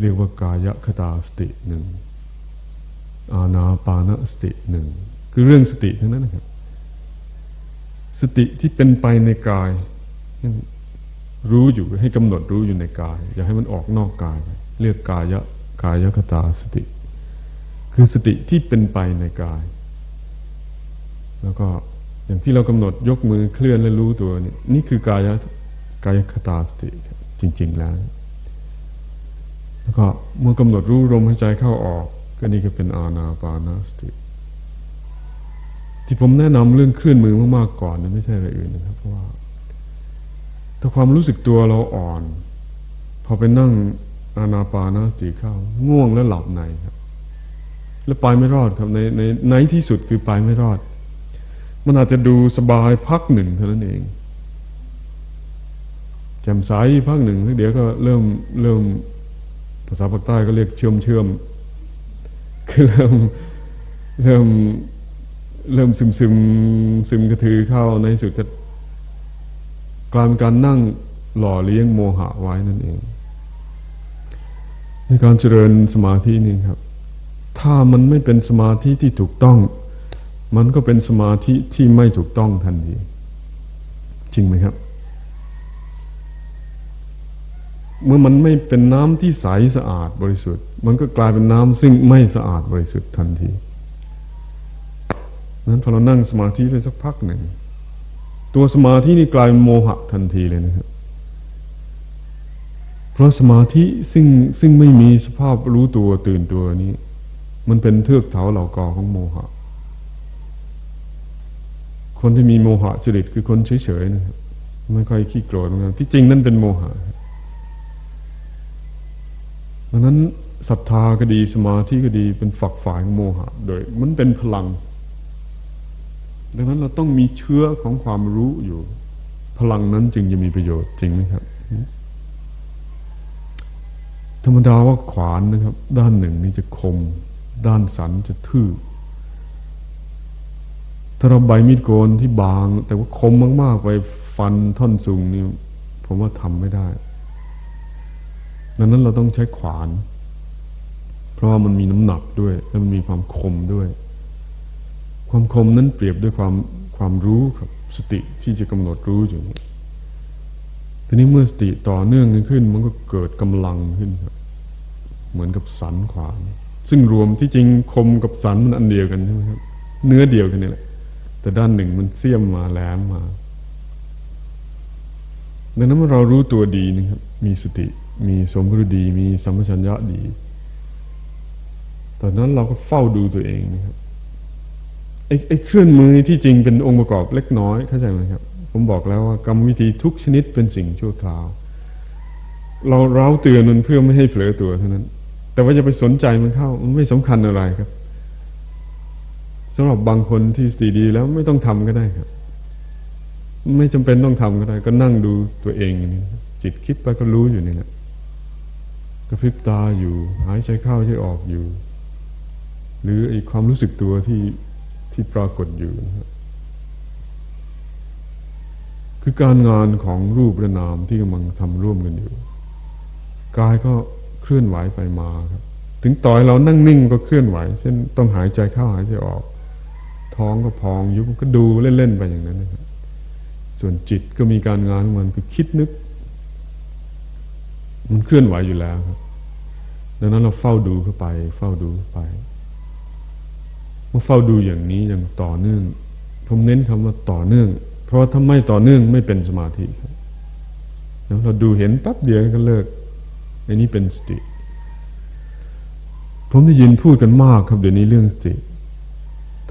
เรียกว่ากายคตาสติหนึ่งอาณาปานสติหนึ่งคือเรื่องสติทั้งนั้นนะครับ สติที่เป็นไปในกาย รู้อยู่ให้กำหนดรู้อยู่ในกาย อย่าให้มันออกนอกกาย เรียกกายะกายคตาสติ คือสติที่เป็นไปในกาย แล้วก็อย่างที่เรากำหนดยกมือเคลื่อนและรู้ตัวนี่นี่คือกายะกายคตาสติจริง ๆ แล้ว แล้วก็เมื่อกำหนดรู้ลมหายใจเข้าออก ก็นี่ก็เป็นอาณาปานาสติ ที่ผมแนะนำเรื่องเคลื่อนมือมากๆก่อนนะไม่ใช่อะไรอื่นนะครับ เพราะว่า ถ้าความรู้สึกตัวเราอ่อน พอไปนั่งอานาปานาสติเข้า ง่วงแล้วหลับในครับ แล้วไปไม่รอดครับในในในที่สุดคือไปไม่รอด มันอาจจะดูสบายพักหนึ่งเท่านั้นเองแจ่มใสพักหนึ่งแล้วเดี๋ยวก็เริ่มเริ่ม ภาษาภาคใต้ก็เรียกเชื่อมเชื่อมคือเริ่มเริ่มเริ่มซึมซึมซึมกระถือเข้าในสุดก็กลายเป็นการนั่งหล่อเลี้ยงโมหะไว้นั่นเอง ในการเจริญสมาธินี่ครับ ถ้ามันไม่เป็นสมาธิที่ถูกต้อง มันก็เป็นสมาธิที่ไม่ถูกต้องทันทีจริงไหมครับ เมื่อมันไม่เป็นน้ำที่ใสสะอาดบริสุทธิ์ มันก็กลายเป็นน้ำซึ่งไม่สะอาดบริสุทธิ์ทันทีนั้นพอเรานั่งสมาธิไปสักพักหนึ่ง ตัวสมาธินี่กลายเป็นโมหะทันทีเลยนะครับ เพราะสมาธิซึ่งซึ่งไม่มีสภาพรู้ตัวตื่นตัวนี้ มันเป็นเทือกเถาเหล่ากอของโมหะ คนที่มีโมหะจริตคือคนเฉยๆนะครับไม่ค่อยขี้โกรธเหมือนกันที่จริงนั่นเป็นโมหะ ดังนั้นศรัทธาก็ดีสมาธิก็ดีเป็นฝักฝ่ายโมหะ โดย มันเป็นพลัง ดังนั้นเราต้องมีเชื้อของความรู้อยู่ พลังนั้นจึงจะมีประโยชน์จริงไหมครับ ธรรมดาว่าขวานนะครับ ด้านหนึ่งนี่จะคม ด้านสันจะทื่อถ้าเราใบมีดโกนที่บาง แต่ว่าคมมากๆไปฟันท่อนสูงนี่ผมว่าทำไม่ได้ ดังนั้นเราต้องใช้ขวาน เพราะว่ามันมีน้ำหนักด้วย และมันมีความคมด้วย ความคมนั้นเปรียบด้วยความความรู้ครับ สติที่จะกำหนดรู้อยู่นี้ทีนี้เมื่อสติต่อเนื่องขึ้น มันก็เกิดกำลังขึ้นครับ เหมือนกับสันขวาน ซึ่งรวมที่จริงคมกับสันมันอันเดียวกันใช่ไหมครับ เนื้อเดียวกันนี่แหละแต่ด้านหนึ่งมันเสี้ยมมาแหลมมาดังนั้นเมื่อเรารู้ตัวดีนะครับ มีสติ มีสมรู้ดีมีสัมปชัญญะดี ตอนนั้นเราก็เฝ้าดูตัวเองนะครับไอ้ไอ้เคลื่อนมือที่จริงเป็นองค์ประกอบเล็กน้อยเข้าใจไหมครับ ผมบอกแล้วว่ากรรมวิธีทุกชนิดเป็นสิ่งชั่วคราว เราเร้าเตือนมันเพื่อไม่ให้เผลอตัวเท่านั้น แต่ว่าจะไปสนใจมันเข้า มันไม่สำคัญอะไรครับสำหรับบางคนที่สติดีแล้วไม่ต้องทำก็ได้ครับ ไม่จำเป็นต้องทำก็ได้ ก็นั่งดูตัวเองอย่างนี่จิตคิดไปก็รู้อยู่นี่แหละ กระพริบตาอยู่ หายใจเข้าใจออกอยู่ หรือไอ้ความรู้สึกตัวที่ที่ปรากฏอยู่นะคือการงานของรูปและนามที่กำลังทำร่วมกันอยู่กายก็เคลื่อนไหวไปมาครับ ถึงต่อยเรานั่งนิ่งก็เคลื่อนไหว เช่นต้องหายใจเข้าหายใจออก ท้องก็พองยุบก็ดูเล่นๆไปอย่างนั้นนะครับส่วนจิตก็มีการงานของมันคือคิดนึก มันเคลื่อนไหวอยู่แล้วครับ ดังนั้นเราเฝ้าดูเข้าไป เฝ้าดูาไปเมื่อเฝ้าดูอย่างนี้อย่างต่อเนื่อง ผมเน้นคำว่าต่อเนื่อง เพราะถ้าไม่ต่อเนื่องไม่เป็นสมาธิครับแล้วเราดูเห็นปั๊บเดียวก็เลิกอันนี้เป็นสติ ผมได้ยินพูดกันมากครับเดี๋ยวนี้เรื่องสติ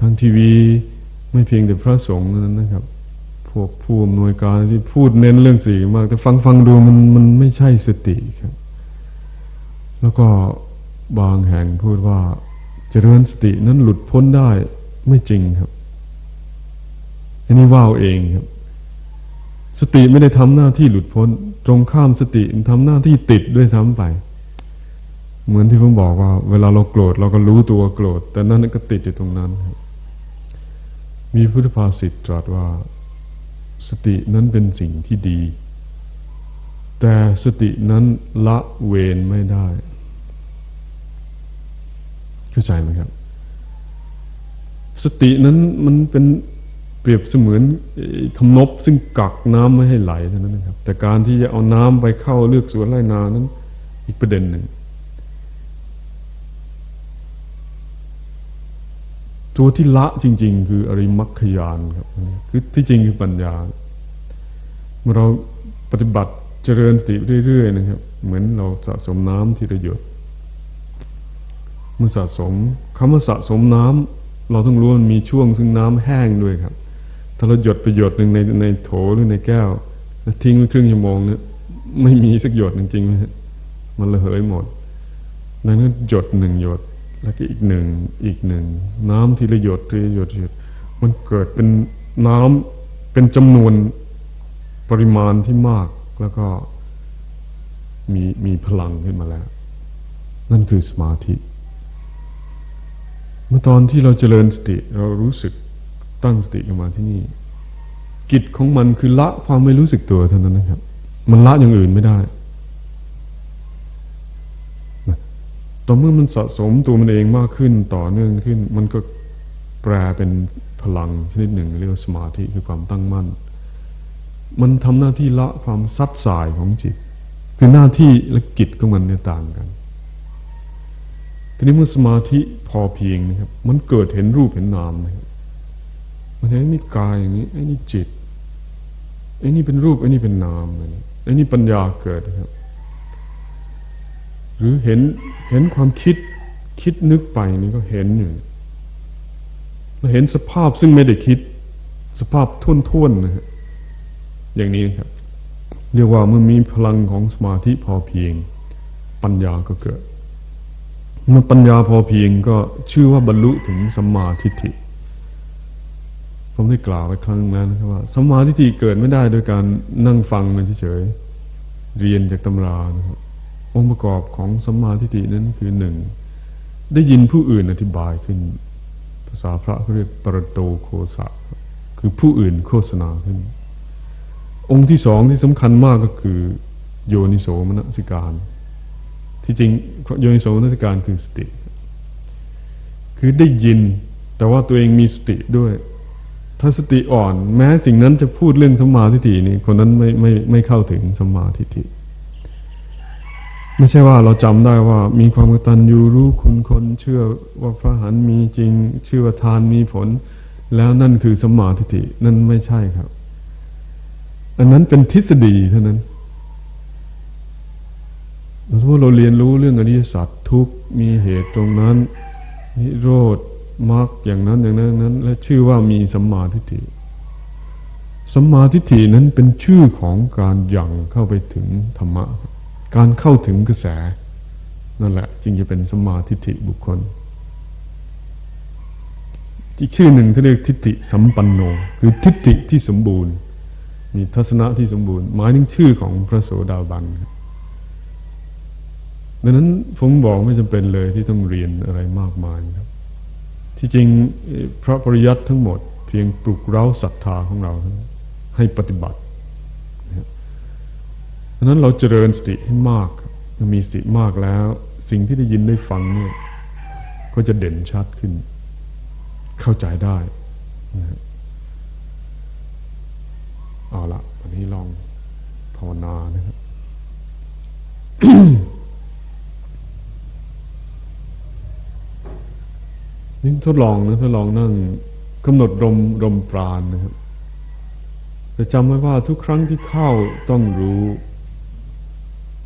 ทางทีวีไม่เพียงแต่พระสงฆ์นั้นนะครับ พวกผู้อำนวยการที่พูดเน้นเรื่องสติมาก แต่ฟังฟังดูมันมันไม่ใช่สติครับ แล้วก็บางแห่งพูดว่าเจริญสตินั้นหลุดพ้นได้ไม่จริงครับอันนี้ว่าวเองครับ สติไม่ได้ทำหน้าที่หลุดพ้น ตรงข้ามสติทำหน้าที่ติดด้วยซ้ำไป เหมือนที่ผมบอกว่า เวลาเราโกรธเราก็รู้ตัวโกรธ แต่นั่นก็ติดอยู่ตรงนั้น มีพุทธภาษิตตรัสว่า สตินั้นเป็นสิ่งที่ดี แต่สตินั้นละเวนไม่ได้ เข้าใจไหมครับ สตินั้นมันเป็นเปรียบเสมือนคำนบซึ่งกักน้ำไม่ให้ไหลเท่านั้นนะครับ แต่การที่จะเอาน้ำไปเข้าเลือกสวนไร่นานั้น อีกประเด็นหนึ่ง ตัวที่ละจริง ๆ คืออริมัคคยานครับคือที่จริงคือปัญญา เมื่อเราปฏิบัติเจริญสติเรื่อยๆนะครับ เหมือนเราสะสมน้ำที่ระหยดเมื่อสะสมคำว่าสะสมน้ำเราต้องรู้มันมีช่วงซึ่งน้ำแห้งด้วยครับ ถ้าเราหยดไปหยดหนึ่งในในโถหรือในแก้วแล้วทิ้งไว้ครึ่งชั่วโมงเนี่ยไม่มีสักหยดจริงๆมันระเหยหมดดังนั้นหยดหนึ่งหยด แล้วก็อีกหนึ่งอีกหนึ่งน้ำที่ระหยดที่หยดหยดมันเกิดเป็นน้ำเป็นจำนวนปริมาณที่มากแล้วก็มีมีพลังขึ้นมาแล้ว นั่นคือสมาธิ เมื่อตอนที่เราเจริญสติ เรารู้สึกตั้งสติขึ้นมาที่นี่ กิจของมันคือละความไม่รู้สึกตัวเท่านั้นนะครับ มันละอย่างอื่นไม่ได้ ต่อเมื่อมันสะสมตัวมันเองมากขึ้นต่อเนื่องขึ้น มันก็แปลเป็นพลังชนิดหนึ่ง เรียกว่าสมาธิคือความตั้งมั่น มันทำหน้าที่ละความซัดสายของจิต คือหน้าที่และกิจของมันเนี่ยต่างกัน ทีนี้เมื่อสมาธิพอเพียงนะครับ มันเกิดเห็นรูปเห็นนามนะครับมันเห็นนี่กายอย่างนี้ไอ้นี่จิตไอ้นี่เป็นรูปไอ้นี่เป็นนามไอ้นี่ปัญญาเกิดนะครับ หรือเห็นเห็นความคิดคิดนึกไปนี่ก็เห็นอยู่เราเห็นสภาพซึ่งไม่ได้คิด สภาพทุ่นๆนะฮะอย่างนี้ครับ เรียกว่าเมื่อมีพลังของสมาธิพอเพียง ปัญญาก็เกิด เมื่อปัญญาพอเพียงก็ชื่อว่าบรรลุถึงสัมมาทิฏฐิผมได้กล่าวไว้ครั้งนั้นนะครับว่าสัมมาทิฏฐิเกิดไม่ได้โดยการนั่งฟังมันเฉยๆเรียนจากตำรานะครับ องค์ประกอบของสัมมาทิฏฐินั้นคือหนึ่งได้ยินผู้อื่นอธิบายขึ้น ภาษาพระเขาเรียกปรโตโคสะ คือผู้อื่นโฆษณาขึ้น องค์ที่สองที่สำคัญมากก็คือ โยนิโสมนสิการ ที่จริงโยนิโสมนสิการคือสติ คือได้ยินแต่ว่าตัวเองมีสติด้วย ถ้าสติอ่อน แม้สิ่งนั้นจะพูดเรื่องสัมมาทิฏฐินี่คนนั้นไม่ไม่ไม่เข้าถึงสัมมาทิฏฐิ ไม่ใช่ว่าเราจำได้ว่า มีความกตัญญูรู้คุณคนเชื่อว่าพระหันมีจริงเชื่อว่าทานมีผล แล้วนั่นคือสมาธิินั่นไม่ใช่ครับ อันนั้นเป็นทฤษฎีเท่านั้นสมมติเราเรียนรู้เรื่องอริยสัจทุกมีเหตุตรงนั้น นิโรธมรรคอย่างนั้นอย่างนั้นนั้น และชื่อว่ามีสัมมาทิฏฐิสัมมาทิฏฐินั้นเป็นชื่อของการยังเข้าไปถึงธรรมะ การเข้าถึงกระแส นั่นแหละ จึงจะเป็นสมาธิิบุคคลอีกชื่อหนึ่งเขาเรียกทิฏฐิสัมปันโน คือทิฏฐิที่สมบูรณ์ มีทัศนะที่สมบูรณ์ หมายถึงชื่อของพระโสดาบันดังนั้นผมบอกไม่จำเป็นเลยที่ต้องเรียนอะไรมากมายครับ ที่จริงพระปริยัติทั้งหมด เพียงปลุกเร้าศรัทธาของเราให้ปฏิบัติ ราะนั้นเราเจริญสติให้มากมีสติมากแล้ว สิ่งที่ได้ยินได้ฟังเนี่ย ก็จะเด่นชัดขึ้น เข้าใจได้นะเอาละวันนี้ลองภาวนานะครับนี่ทดลองนะทดลองนั่งกำหนดลมลมปราณนะครับแต่จำไว้ว่าทุกครั้งที่เข้าต้องรู้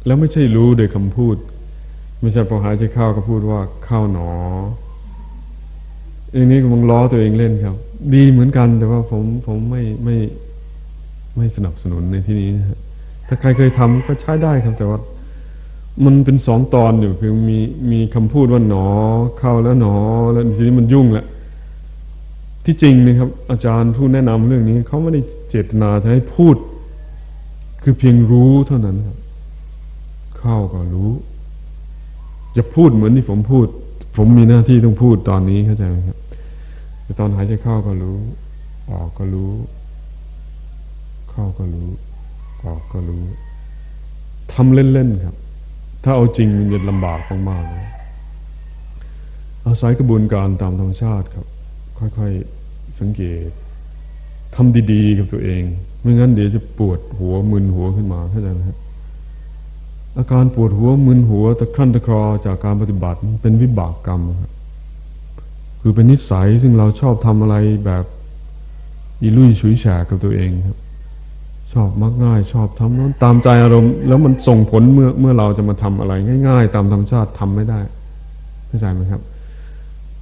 แล้วไม่ใช่รู้โดยคำพูด ไม่ใช่พอหายใจเข้าก็พูดว่าเข้าหนออย่างนี้กำลังล้อตัวเองเล่นครับ ดีเหมือนกันแต่ว่าผมผมไม่ไม่ไม่สนับสนุนในที่นี้นะถ้าใครเคยทำก็ใช้ได้ครับแต่ว่า มันเป็นสองตอนอยู่คือมีมีคำพูดว่าหนอ เข้าแล้วหนอ แล้วทีนี้มันยุ่งแหละที่จริงนะครับ อาจารย์ผู้แนะนำเรื่องนี้เขาไม่ได้เจตนาจะให้พูด คือเพียงรู้เท่านั้นครับ เข้าก็รู้ จะพูดเหมือนที่ผมพูด ผมมีหน้าที่ต้องพูดตอนนี้เข้าใจไหมครับตอนหายใจเข้าก็รู้ ออกก็รู้ เข้าก็รู้ ออกก็รู้ทำเล่นๆครับ ถ้าเอาจริงมันจะลำบากมากๆเลยอาศัยกระบวนการตามธรรมชาติครับ ค่อยๆสังเกตทำดีๆกับตัวเอง ไม่งั้นเดี๋ยวจะปวดหัวมึนหัวขึ้นมาเข้าใจไหมครับ อาการปวดหัวมึนหัวตะครั่นตะครอจากการปฏิบัติเป็นวิบากกรรมครับคือเป็นนิสัยซึ่งเราชอบทำอะไรแบบอีลุยฉุยแฉกกับตัวเองครับ ชอบมักง่าย ชอบทำนั้นตามใจอารมณ์ แล้วมันส่งผลเมื่อเมื่อเราจะมาทำอะไร ง่าย ๆ ตามธรรมชาติทำไม่ได้เข้าใจไหมครับ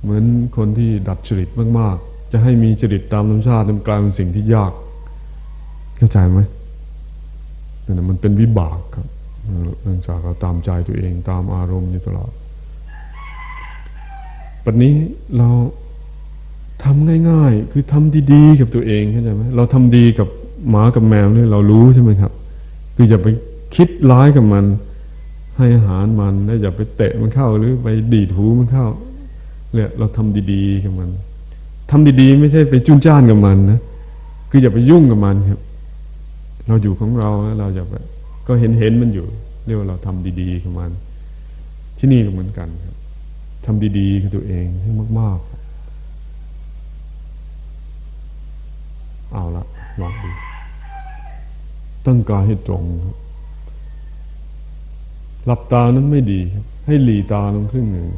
เหมือนคนที่ดัดจริตมากๆ จะให้มีจริตตามธรรมชาติมันกลายเป็นสิ่งที่ยาก เข้าใจไหมนั่นมันเป็นวิบากครับ เนื่องจากเราตามใจตัวเองตามอารมณ์อยู่ตลอดปัจนี้เราทำง่าย ๆ คือทำดีๆกับตัวเองเข้าใจไหมเราทำดีกับหมากับแมวเนี่ยเรารู้ใช่ไหมครับ คืออย่าไปคิดร้ายกับมัน ให้อาหารมันแล้วอย่าไปเตะมันเข้าหรือไปดีดหูมันเข้าเนี่ยเราทำดีๆกับมันทำดีๆ ไม่ใช่ไปจุนจ้านกับมันนะคืออย่าไปยุ่งกับมันครับ เราอยู่ของเราเราอย่าไป ก็เห็นเห็นมันอยู่ เรียกว่าเราทำดีๆกับมัน ที่นี่ก็เหมือนกันครับทำดีๆกับตัวเองให้มากๆ เอาละลองดูตั้งกายให้ตรงครับหลับตานั้นไม่ดีครับ ให้หลีตาลงครึ่งหนึ่ง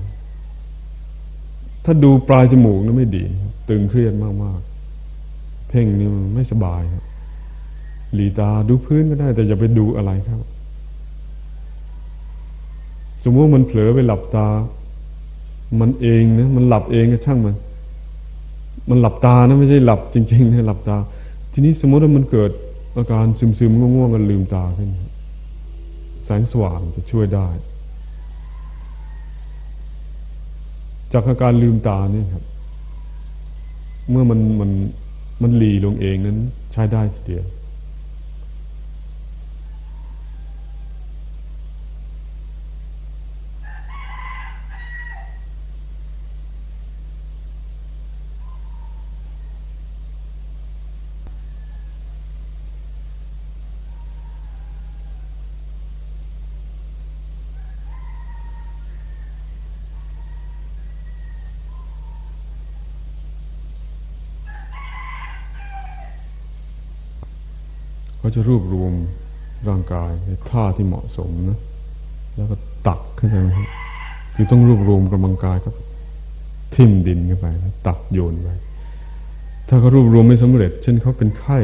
ถ้าดูปลายจมูกนั้นไม่ดี ตึงเครียดมากๆ เพ่งนี่มันไม่สบายครับ หลีตาดูพื้นก็ได้ แต่อย่าไปดูอะไรครับ สมมติมันเผลอไปหลับตา มันเองนะมันหลับเองก็ช่างมัน มันหลับตานะไม่ใช่หลับจริงๆนะหลับตา ทีนี้สมมติว่ามันเกิดอาการซึมๆง่วงๆกันลืมตาขึ้น แสงสว่างจะช่วยได้ จากอาการลืมตานี่ครับ เมื่อมันมันมันหลีลงเองนั้นใช้ได้ทีเดียว เขาจะรวบรวมร่างกายในท่าที่เหมาะสมนะ แล้วก็ตักเข้าใจไหมครับคือต้องรวบรวมกำลังกายก็ทิ่มดินเข้าไปแล้วตักโยนไป ถ้าเขารวบรวมไม่สำเร็จ เช่นเขาเป็นไข้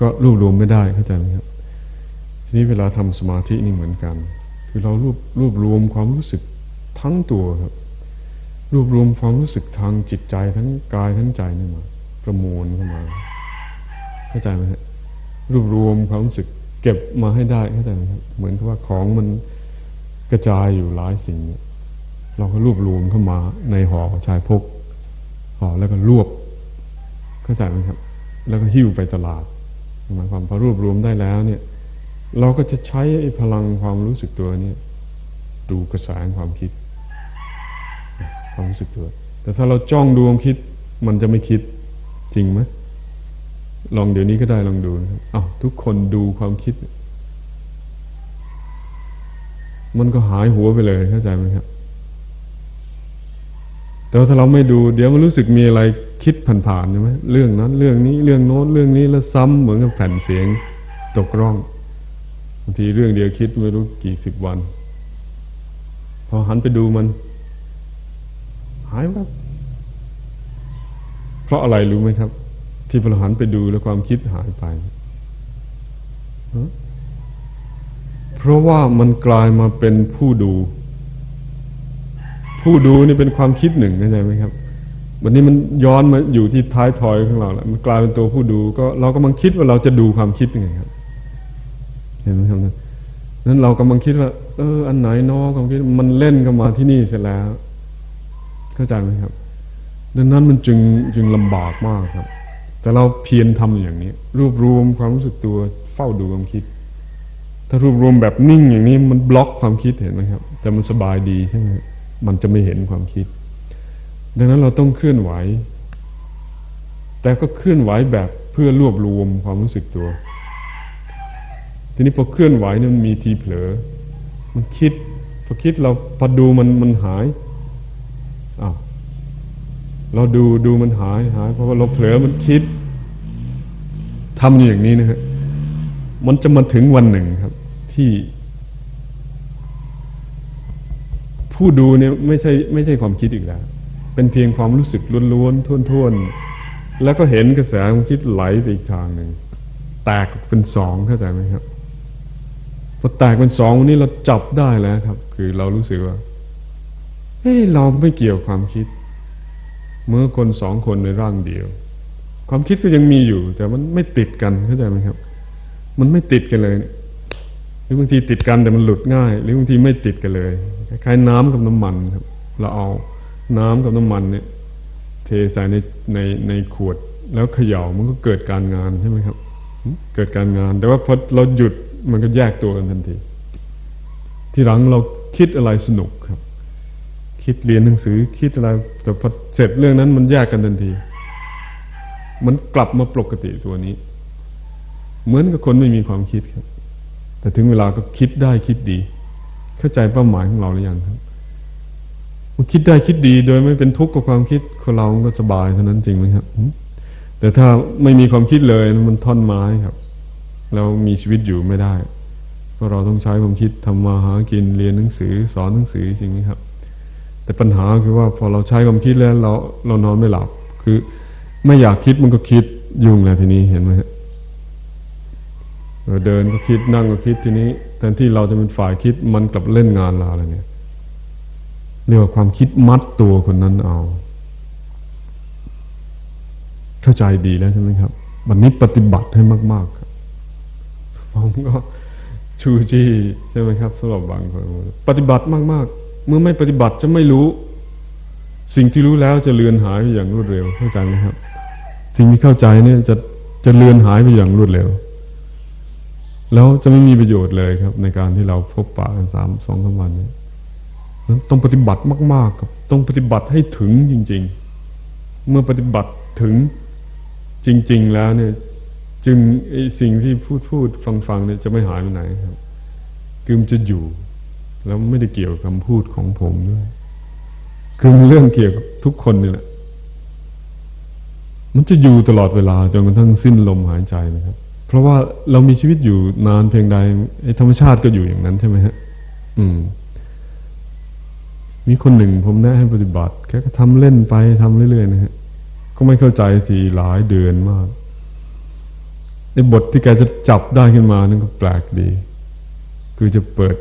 ก็รวบรวมไม่ได้เข้าใจไหมครับ ทีนี้เวลาทำสมาธินี่เหมือนกัน คือเรารวบรวบรวมความรู้สึกทั้งตัวครับ รวบรวมความรู้สึกทางจิตใจทั้งกายทั้งใจนี่มา ประมวลเข้ามา เข้าใจไหมครับรวบรวมความรู้สึกเก็บมาให้ได้เข้าใจไหมครับเหมือนกับว่าของมันกระจายอยู่หลายสิ่ง เราก็รวบรวมเข้ามาในห่อชายพกห่อแล้วก็รวบเข้าใจไหมครับ แล้วก็หิ้วไปตลาดหมายความพอรวบรวมได้แล้วเนี่ย เราก็จะใช้พลังความรู้สึกตัวนี้ดูกระแสความคิด ความรู้สึกตัว แต่ถ้าเราจ้องดูความคิด มันจะไม่คิดจริงไหม ลองเดี๋ยวนี้ก็ได้ลองดูอ้าวทุกคนดูความคิด มันก็หายหัวไปเลยเข้าใจไหมครับ แต่ว่าถ้าเราไม่ดู เดี๋ยวมันรู้สึกมีอะไรคิดผ่านๆใช่ไหมเรื่องนั้น เรื่องนี้เรื่องโน้นเรื่องนี้แล้วซ้ำเหมือนกับแผ่นเสียงตกร่องบางทีเรื่องเดียวคิดไม่รู้กี่สิบวัน พอหันไปดูมัน หายไปเพราะอะไรรู้ไหมครับ ที่พอหันไปดูแล้วความคิดหายไป เพราะว่ามันกลายมาเป็นผู้ดู ผู้ดูนี่เป็นความคิดหนึ่งเข้าใจไหมครับวันนี้มันย้อนมาอยู่ที่ท้ายทอยของเราแล้วมันกลายเป็นตัวผู้ดูก็เรากำลังคิดว่าเราจะดูความคิดยังไงครับ เห็นไหมครับนั้นเรากำลังคิดว่า เออ อันไหนนอความคิดมันเล่นเข้ามาที่นี่เสร็จแล้ว เข้าใจไหมครับ ดังนั้นมันจึงจึงลำบากมากครับ แต่เราเพียรทำอย่างนี้ รวบรวมความรู้สึกตัวเฝ้าดูความคิด ถ้ารวบรวมแบบนิ่งอย่างนี้มันบล็อกความคิดเห็นไหมครับ แต่มันสบายดีใช่ไหมมันจะไม่เห็นความคิด ดังนั้นเราต้องเคลื่อนไหว แต่ก็เคลื่อนไหวแบบเพื่อรวบรวมความรู้สึกตัว ทีนี้พอเคลื่อนไหวนี่มันมีทีเผลอ มันคิดพอคิดเราพอดูมันมันหาย เราดูดูมันหายหาย เพราะว่าเราเผลอมันคิดทำอย่างนี้นะฮะมันจะมาถึงวันหนึ่งครับ ที่ ผู้ดูเนี่ยไม่ใช่ ไม่ใช่ความคิดอีกแล้ว เป็นเพียงความรู้สึกล้วนๆท่วนๆแล้วก็เห็นกระแสความคิดไหลไปอีกทางหนึ่งแตกเป็นสองเข้าใจไหมครับพอแตกเป็นสองวันนี้เราจับได้แล้วครับ คือเรารู้สึกว่าเฮ้ยเราไม่เกี่ยวความคิด เมื่อคนสองคนในร่างเดียว ความคิดก็ยังมีอยู่ แต่มันไม่ติดกันเข้าใจไหมครับ มันไม่ติดกันเลย หรือบางทีติดกันแต่มันหลุดง่าย หรือบางทีไม่ติดกันเลยคล้ายๆน้ำกับน้ำมันครับ เราเอาน้ำกับน้ำมันเนี่ย เทใส่ในในในขวด แล้วเขย่ามันก็เกิดการงานใช่ไหมครับ เกิดการงาน แต่ว่าพอเราหยุดมันก็แยกตัวกันทันที ที่หลังเราคิดอะไรสนุกครับ คิดเรียนหนังสือคิดอะไรแต่พอเสร็จเรื่องนั้นมันแยกกันทันที มันกลับมาปกติตัวนี้ เหมือนกับคนไม่มีความคิดครับ แต่ถึงเวลาก็คิดได้คิดดี เข้าใจเป้าหมายของเราหรือยังครับมันคิดได้คิดดีโดยไม่เป็นทุกข์กับความคิดคนเราก็สบายเท่านั้นจริงไหมครับ แต่ถ้าไม่มีความคิดเลยมันท่อนไม้ครับ เรามีชีวิตอยู่ไม่ได้ เพราะเราต้องใช้ความคิดทำมาหากินเรียนหนังสือ สอนหนังสือจริงไหมครับ แต่ปัญหาคือว่าพอเราใช้ความคิดแล้วเราเรานอนไม่หลับ คือไม่อยากคิดมันก็คิดยุ่งแล้วทีนี้เห็นไหมฮะเดินก็คิดนั่งก็คิดทีนี้แทนที่เราจะเป็นฝ่ายคิดมันกลับเล่นงานเราอะไรเนี่ย เรียกว่าความคิดมัดตัวคนนั้นเอา เข้าใจดีแล้วใช่ไหมครับวันนี้ปฏิบัติให้มากๆครับผมก็ชูจีใช่ไหมครับสำหรับบางคนปฏิบัติมาก ๆ เมื่อไม่ปฏิบัติจะไม่รู้ สิ่งที่รู้แล้วจะเลือนหายไปอย่างรวดเร็วเข้าใจไหมครับ สิ่งที่เข้าใจเนี่ยจะจะเลือนหายไปอย่างรวดเร็ว แล้วจะไม่มีประโยชน์เลยครับ ในการที่เราพบปะกันสามสองสามวันนี้ต้องปฏิบัติมากๆครับต้องปฏิบัติให้ถึงจริง ๆ เมื่อปฏิบัติถึงจริง ๆ แล้วเนี่ย จึงไอสิ่งที่พูดพูดฟังฟังเนี่ยจะไม่หายไปไหนครับ คือมันจะอยู่ แล้วไม่ได้เกี่ยวกับคำพูดของผมด้วย คือมันเรื่องเกี่ยวกับทุกคนนี่แหละ มันจะอยู่ตลอดเวลาจนกระทั่งสิ้นลมหายใจนะครับ เพราะว่าเรามีชีวิตอยู่นานเพียงใดไอ้ธรรมชาติก็อยู่อย่างนั้นใช่ไหมฮะ อืม มีคนหนึ่งผมแนะให้ปฏิบัติแค่ก็ทำเล่นไปทำเรื่อยๆนะฮะ ก็ไม่เข้าใจทีหลายเดือนมากในบทที่แกจะจับได้ขึ้นมานั่นก็แปลกดี คือจะเปิด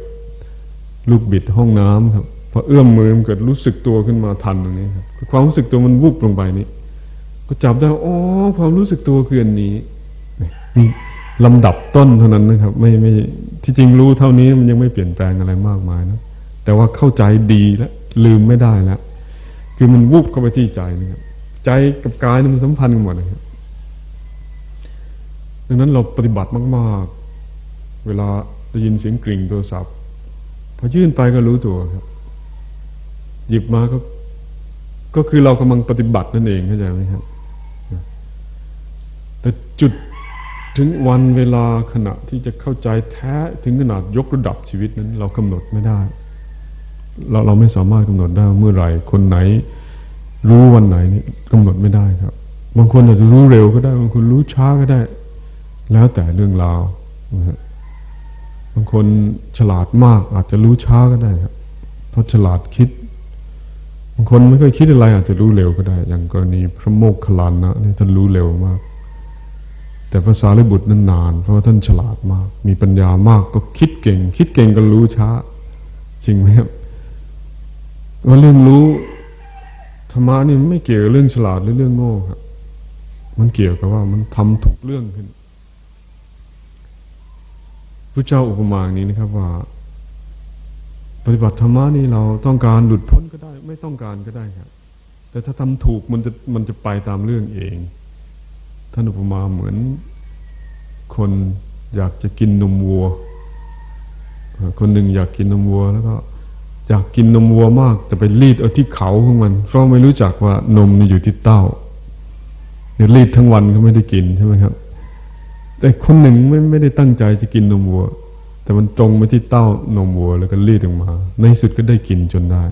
ลูกบิดห้องน้ำครับพอเอื้อมมือมันเกิดรู้สึกตัวขึ้นมาทันตรงนี้ครับความรู้สึกตัวมันวุบลงไปนี้ก็จับได้อ๋อความรู้สึกตัวคืออันนี้นี่ลำดับต้นเท่านั้นนะครับ ไม่ไม่ที่จริงรู้เท่านี้มันยังไม่เปลี่ยนแปลงอะไรมากมายนะแต่ว่าเข้าใจดีแล้วลืมไม่ได้แล้วคือมันวุบเข้าไปที่ใจนะครับใจกับกายมันสัมพันธ์กันหมดนะครับดังนั้นเราปฏิบัติมาก ๆ เวลาได้ยินเสียงกริ่งโทรศัพท์ พอยื่นไปก็รู้ตัวครับ หยิบมาก็ ก็คือเรากำลังปฏิบัตินั่นเองเข้าใจไหมครับแต่จุดถึงวันเวลาขณะที่จะเข้าใจแท้ถึงขนาดยกระดับชีวิตนั้น เรากำหนดไม่ได้ เราเราไม่สามารถกำหนดได้เมื่อไหร่คนไหน รู้วันไหนนี่กำหนดไม่ได้ครับ บางคนอาจจะรู้เร็วก็ได้ บางคนรู้ช้าก็ได้ แล้วแต่เรื่องราวนะฮะ บางคนฉลาดมาก อาจจะรู้ช้าก็ได้ครับเพราะฉลาดคิด บางคนไม่เคยคิดอะไร อาจจะรู้เร็วก็ได้ อย่างกรณีพระโมกขลานนะนี่ท่านรู้เร็วมาก แต่ภาษาลิบุตรนั้นนาน เพราะว่าท่านฉลาดมาก มีปัญญามากก็คิดเก่ง คิดเก่งก็รู้ช้า จริงไหมครับว่าเรื่องรู้ธรรมะนี่ไม่เกี่ยวกับเรื่องฉลาดหรือเรื่องโง่ครับ มันเกี่ยวกับว่ามันทำถูกเรื่องขึ้น พระเจ้าอุปมาอย่างนี้นะครับว่า ปฏิบัติธรรมะนี่เราต้องการหลุดพ้นก็ได้ ไม่ต้องการก็ได้ครับ แต่ถ้าทำถูกมันจะมันจะไปตามเรื่องเอง ท่านอุปมาเหมือน คนอยากจะกินนมวัว คนหนึ่งอยากกินนมวัว แล้วก็อยากกินนมวัวมาก แต่ไปรีดเอาที่เขาของมัน เพราะไม่รู้จักว่านมนี่อยู่ที่เต้าเดี๋ยรีดทั้งวันก็ไม่ได้กินใช่ไหมครับ แต่คนหนึ่งไม่ไม่ได้ตั้งใจจะกินนมวัว แต่มันตรงไปที่เต้านมวัว แล้วก็รีดออกมา ในสุดก็ได้กินจนได้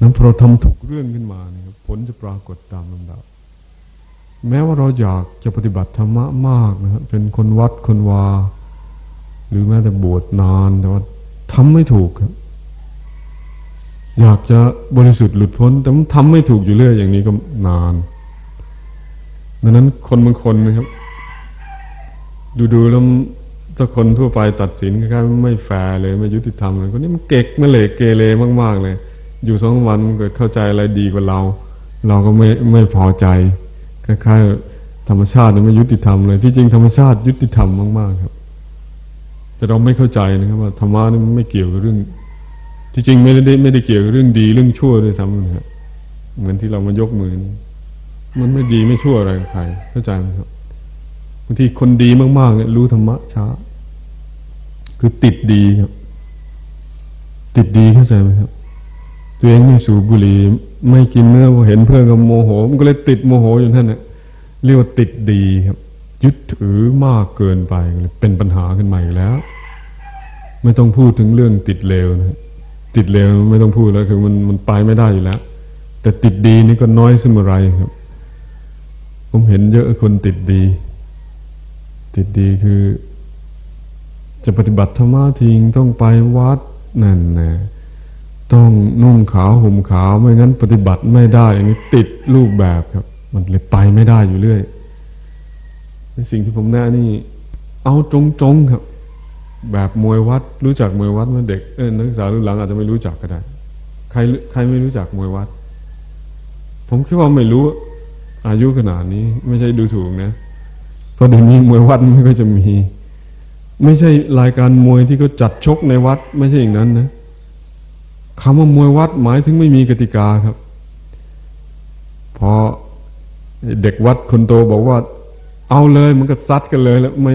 นั้นพอเราทำถูกเรื่องขึ้นมาเนี่ยผลจะปรากฏตามลำดับ แม้ว่าเราอยากจะปฏิบัติธรรมะมากนะครับเป็นคนวัดคนวา หรือแม้แต่บวชนานแต่ว่าทำไม่ถูกครับอยากจะบริสุทธิ์หลุดพ้น แต่มันทำไม่ถูกอยู่เรื่อยอย่างนี้ก็นาน ดังนั้นคนบางคนนะครับ ดูๆแล้วถ้าคนทั่วไปตัดสินคล้ายๆไม่แฟร์เลยไม่ยุติธรรมเลยคนนี้มันเก็กมันเหลกเกเรมากๆเลย อยู่สองวันเกิดเข้าใจอะไรดีกว่าเรา เราก็ไม่ไม่พอใจคล้ายๆธรรมชาติไม่ยุติธรรมเลยที่จริงธรรมชาติยุติธรรมมากๆครับ แต่เราไม่เข้าใจนะครับว่าธรรมะนี่ไม่เกี่ยวกับเรื่อง ที่จริงไม่ได้ไม่ได้เกี่ยวกับเรื่องดีเรื่องชั่วด้วยซ้ำนะครับเหมือนที่เรามายกมือ มันไม่ดีไม่ชั่วอะไรใครเข้าใจไหมครับางทีคนดีมากๆเนี่ยรู้ธรรมะช้า คือติดดีครับ ติดดีเข้าใจไหมครับ ตัวเองไม่สูบบุหรี่ไม่กินเนื้อพอเห็นเพื่อนก็โมโห มันก็เลยติดโมโหอยู่ท่านเนี่ยเรียกว่าติดดีครับ ยึดถือมากเกินไปเลยเป็นปัญหาขึ้นมาอีกแล้ว ไม่ต้องพูดถึงเรื่องติดเลวนะติดเลวไม่ต้องพูดแล้วคือมันมันไปไม่ได้อยู่แล้ว แต่ติดดีนี่ก็น้อยสมไรครับ ผมเห็นเยอะคนติดดี ติดดีคือ จะปฏิบัติธรรมะทิ้งต้องไปวัดนั่นนะต้องนุ่งขาวห่มขาวไม่งั้นปฏิบัติไม่ได้อย่างนี้ติดรูปแบบครับ มันเลยไปไม่ได้อยู่เรื่อยในสิ่งที่ผมแน่นี่ เอาตรงๆครับ แบบมวยวัด รู้จักมวยวัดเมื่อเด็กเออนักศึกษารุ่นหลังอาจจะไม่รู้จักก็ได้ใครใครไม่รู้จักมวยวัด ผมคิดว่าไม่รู้ อายุขนาดนี้ ไม่ใช่ดูถูกนะ เพราะเดี๋ยวนี้มวยวัดไม่ก็จะมี ไม่ใช่รายการมวยที่เขาจัดชกในวัด ไม่ใช่อย่างนั้นนะคำว่ามวยวัดหมายถึงไม่มีกติกาครับ พอเด็กวัดคนโตบอกว่า เอาเลยมันก็ซัดกันเลย แล้วไม่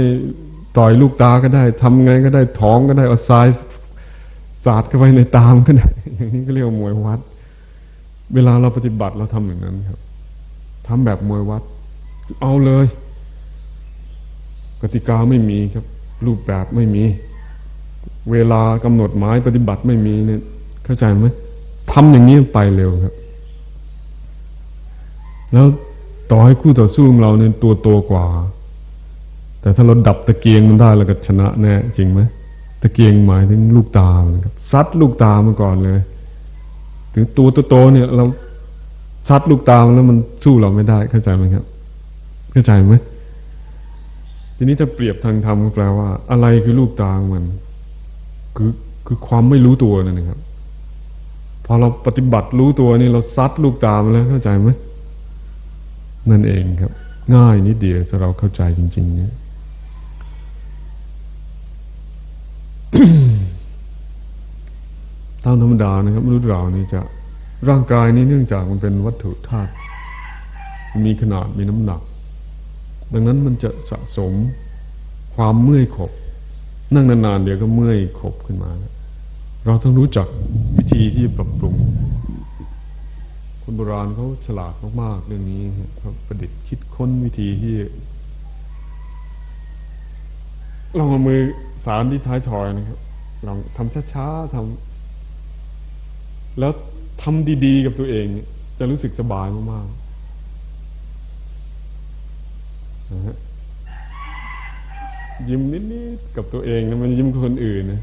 ต่อยลูกตาก็ได้ทำไงก็ได้ท้องก็ได้เอาทรายสาดเข้าไปในตามก็ได้อย่างนี้ก็เรียกว่ามวยวัด เวลาเราปฏิบัติเราทำอย่างนั้นครับทำแบบมวยวัด เอาเลย กติกาไม่มีครับ รูปแบบไม่มี เวลากำหนดหมายปฏิบัติไม่มีเนี่ย เข้าใจไหมทำอย่างนี้ไปเร็วครับ แล้วต่อให้คู่ต่อสู้ของเราเนี่ยตัวโตกว่า แต่ถ้าเราดับตะเกียงมันได้เราก็ชนะแน่จริงไหมตะเกียงหมายถึงลูกตาครับซัดลูกตามาก่อนเลย ถึงตัวโตๆเนี่ย เราซัดลูกตาแล้วมันสู้เราไม่ได้เข้าใจไหมครับ เข้าใจไหม ทีนี้ถ้าเปรียบทางธรรมก็แปลว่า อะไรคือลูกตางมัน คือคือความไม่รู้ตัวนั่นเองครับ พอเราปฏิบัติรู้ตัวนี่เราซัดลูกตามแล้วเข้าใจไหมนั่นเองครับ ง่ายนิดเดียวถ้าเราเข้าใจจริง ๆ เนี่ยตามธรรมดานะครับมนุษย์เรานี่จะร่างกายนี้เนื่องจากมันเป็นวัตถุธาตุมีขนาดมีน้ำหนัก ดังนั้นมันจะสะสมความเมื่อยขบ นั่งนานๆเดี๋ยวก็เมื่อยขบขึ้นมา เราต้องรู้จักวิธีที่ปรับปรุง คนโบราณเขาฉลาดมากๆเรื่องนี้เขาประดิษฐ์คิดค้นวิธีที่ลองเอามือสารที่ท้ายถอยนะครับลองทำช้าๆทำแล้วทำดีๆ กับตัวเอง จะรู้สึกสบายมากๆนะฮะ ยิ้มนิดๆกับตัวเองนะมันยิ้มคนอื่นนะ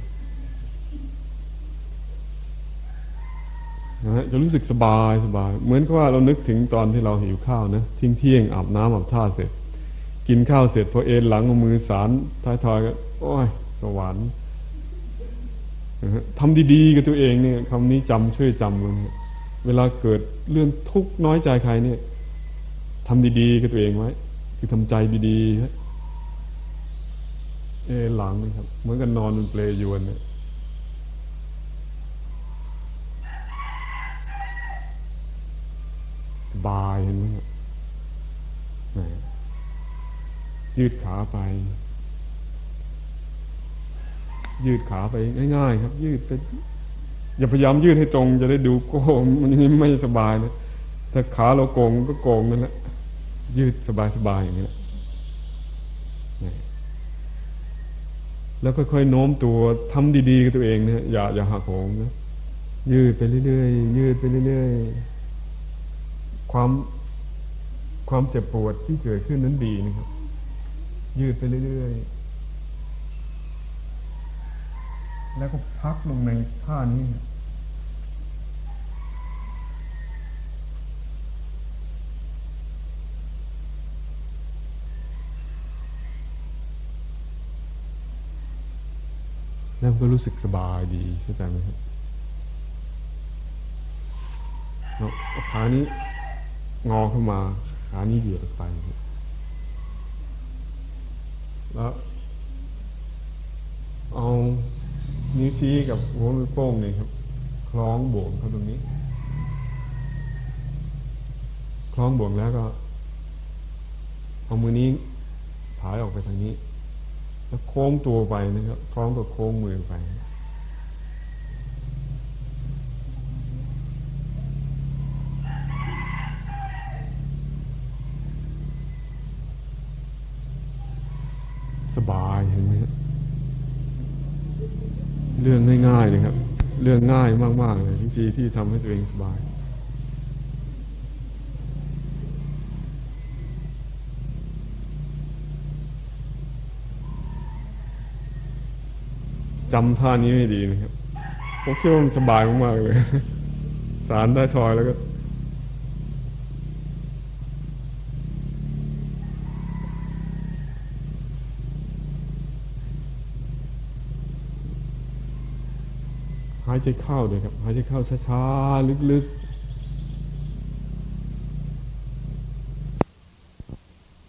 นะฮะจะรู้สึกสบายสบาย เหมือนกับว่าเรานึกถึงตอนที่เราหิวข้าวนะทิ้งเที่ยงอาบน้ำอาบท่าเสร็จ กินข้าวเสร็จพอเอ็นหลังมือสารท้ายทอยก็โอ้ย สวรรค์ทำดีๆกับตัวเองเนี่ยคำนี้จำช่วยจำมันเวลาเกิดเรื่องทุกข์น้อยใจใครเนี่ยทำดีๆกับตัวเองไว้ คือทำใจดีๆ เอหลังนะครับ เหมือนกันนอนบนเปลยวนเนี่ยบายเห็นไหมครับยืดขาไป ยืดขาไปง่ายๆครับ ยืดไปอย่าพยายามยืดให้ตรงจะได้ดูโกงมันนี่ไม่สบายนะถ้าขาเราโกงก็โกงนั่นแหละ ยืดสบายๆอย่างนี้แหละแล้วค่อยๆโน้มตัวทำดีๆกับตัวเองนะอย่าอย่าหักโหมนะยืดไปเรื่อยๆยืดไปเรื่อยๆความความเจ็บปวดที่เกิดขึ้นนั้นดีนะครับ ยืดไปเรื่อยๆแล้วก็พักลงในท่านี้นะ แล้วก็รู้สึกสบายดีเข้าใจไหมครับเนาะขานี้งอขึ้นมา ขานี้เหยียดออกไปแล้วเอานิ้วชี้กับหัวมือโป้งนี่ครับ คล้องบ่วงเข้าตรงนี้ คล้องบ่วงแล้วก็ เอามือนี้ผายออกไปทางนี้ แล้วโค้งตัวไปนะครับพร้อมกับโค้งมือไป สบายเห็นไหมเรื่องง่ายๆเลยครับ เรื่องง่ายมากๆเลยวิธีที่ทำให้ตัวเองสบาย จำท่านี้ไม่ดีนะครับผมคิดว่ามันสบายมากๆเลย สารได้ทอยแล้วก็ หายใจเข้าด้วยครับ หายใจเข้าช้าๆ ลึกๆ